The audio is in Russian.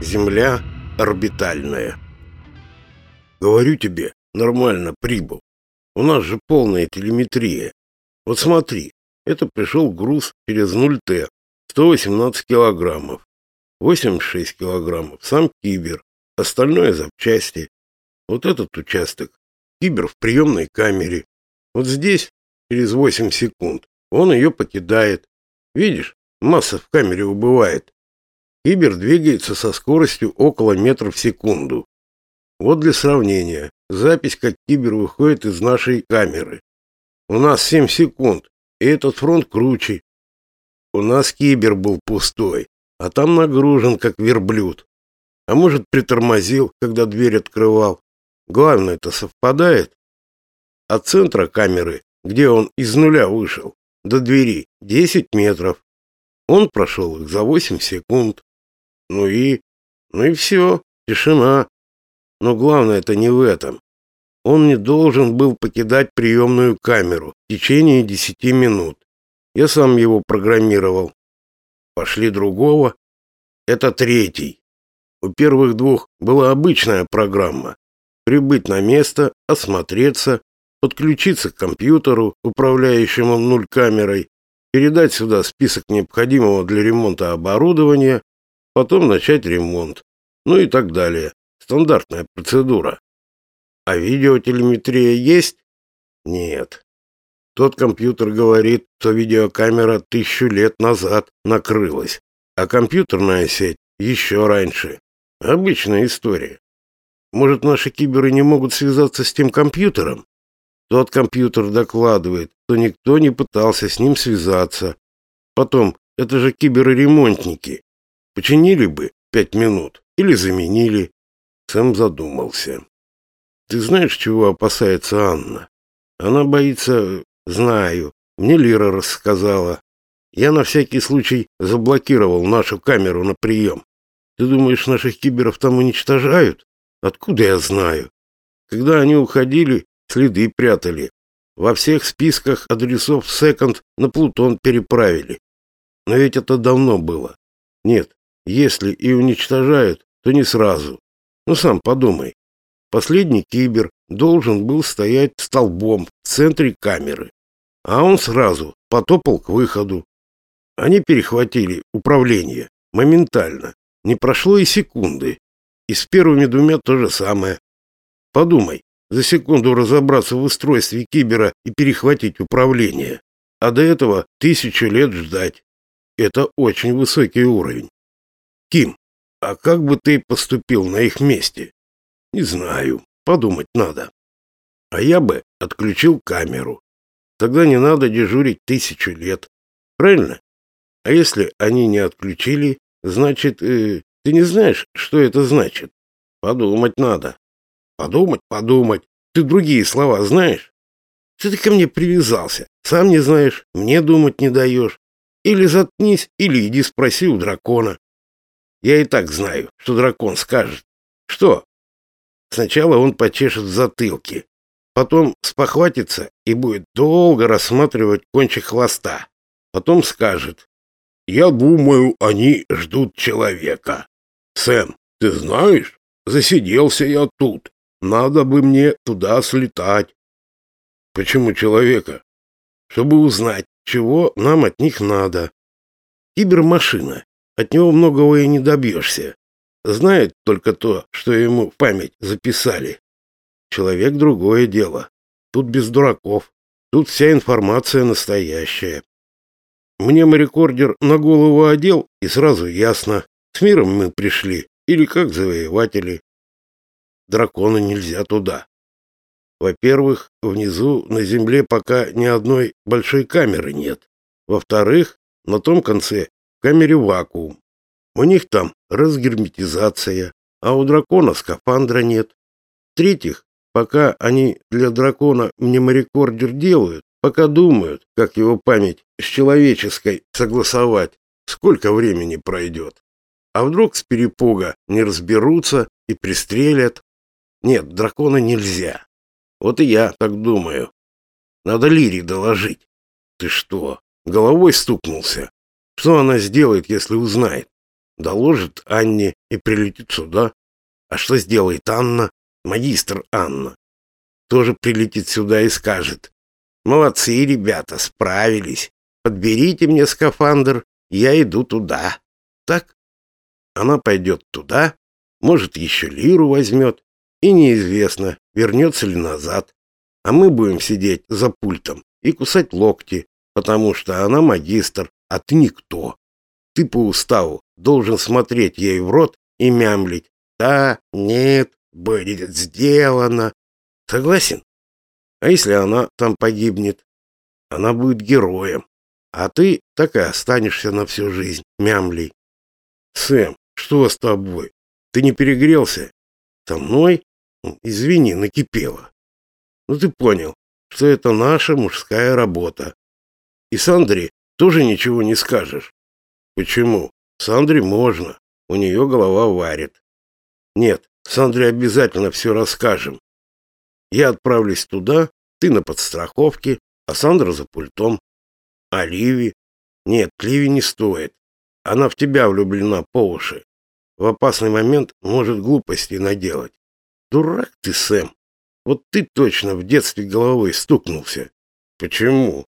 Земля орбитальная. Говорю тебе, нормально прибыл. У нас же полная телеметрия. Вот смотри, это пришел груз через 0Т, 118 килограммов. 86 килограммов, сам кибер, остальное запчасти. Вот этот участок, кибер в приемной камере. Вот здесь, через 8 секунд, он ее покидает. Видишь, масса в камере убывает. Кибер двигается со скоростью около метра в секунду. Вот для сравнения, запись, как Кибер выходит из нашей камеры. У нас 7 секунд, и этот фронт круче. У нас Кибер был пустой, а там нагружен, как верблюд. А может, притормозил, когда дверь открывал. Главное, это совпадает. От центра камеры, где он из нуля вышел, до двери 10 метров. Он прошел их за 8 секунд. Ну и... Ну и все, тишина. Но главное это не в этом. Он не должен был покидать приемную камеру в течение 10 минут. Я сам его программировал. Пошли другого. Это третий. У первых двух была обычная программа. Прибыть на место, осмотреться, подключиться к компьютеру, управляющему нуль камерой, передать сюда список необходимого для ремонта оборудования потом начать ремонт, ну и так далее. Стандартная процедура. А видеотелеметрия есть? Нет. Тот компьютер говорит, что видеокамера тысячу лет назад накрылась, а компьютерная сеть еще раньше. Обычная история. Может, наши киберы не могут связаться с тем компьютером? Тот компьютер докладывает, что никто не пытался с ним связаться. Потом, это же киберы-ремонтники. Починили бы пять минут или заменили. Сэм задумался. Ты знаешь, чего опасается Анна? Она боится... Знаю. Мне Лира рассказала. Я на всякий случай заблокировал нашу камеру на прием. Ты думаешь, наших киберов там уничтожают? Откуда я знаю? Когда они уходили, следы прятали. Во всех списках адресов Секонд на Плутон переправили. Но ведь это давно было. Нет, если и уничтожают, то не сразу. Ну сам подумай. Последний кибер должен был стоять столбом в центре камеры, а он сразу потопал к выходу. Они перехватили управление моментально. Не прошло и секунды. И с первыми двумя то же самое. Подумай, за секунду разобраться в устройстве кибера и перехватить управление. А до этого тысячу лет ждать. Это очень высокий уровень. Ким, а как бы ты поступил на их месте? Не знаю, подумать надо. А я бы отключил камеру. Тогда не надо дежурить тысячу лет. Правильно? А если они не отключили, значит, э, ты не знаешь, что это значит? Подумать надо. Подумать, подумать. Ты другие слова знаешь? Что ты ко мне привязался? Сам не знаешь, мне думать не даешь. Или заткнись, или иди спроси у дракона. Я и так знаю, что дракон скажет. Что? Сначала он почешет в затылке, потом спохватится и будет долго рассматривать кончик хвоста. Потом скажет. Я думаю, они ждут человека. Сэм, ты знаешь, засиделся я тут. Надо бы мне туда слетать. Почему человека? Чтобы узнать, чего нам от них надо. Кибермашина от него многого и не добьешься. Знает только то, что ему в память записали. Человек другое дело. Тут без дураков. Тут вся информация настоящая. Мне морекордер на голову одел, и сразу ясно, с миром мы пришли, или как завоеватели. Дракона нельзя туда. Во-первых, внизу на земле пока ни одной большой камеры нет. Во-вторых, на том конце камере вакуум. У них там разгерметизация, а у дракона скафандра нет. В-третьих, пока они для дракона мнеморекордер делают, пока думают, как его память с человеческой согласовать, сколько времени пройдет. А вдруг с перепуга не разберутся и пристрелят? Нет, дракона нельзя. Вот и я так думаю. Надо Лире доложить. Ты что, головой стукнулся? Что она сделает, если узнает? доложит Анне и прилетит сюда. А что сделает Анна, магистр Анна? Тоже прилетит сюда и скажет. Молодцы, ребята, справились. Подберите мне скафандр, я иду туда. Так? Она пойдет туда, может, еще лиру возьмет, и неизвестно, вернется ли назад. А мы будем сидеть за пультом и кусать локти, потому что она магистр, а ты никто. Ты по уставу должен смотреть ей в рот и мямлить. Да, нет, будет сделано. Согласен? А если она там погибнет? Она будет героем. А ты так и останешься на всю жизнь, мямлей. Сэм, что с тобой? Ты не перегрелся? Со мной? Извини, накипело. Ну ты понял, что это наша мужская работа. И Сандре тоже ничего не скажешь. Почему? Сандре можно. У нее голова варит. Нет, Сандре обязательно все расскажем. Я отправлюсь туда, ты на подстраховке, а Сандра за пультом. А Ливи? Нет, Ливи не стоит. Она в тебя влюблена по уши. В опасный момент может глупости наделать. Дурак ты, Сэм. Вот ты точно в детстве головой стукнулся. Почему?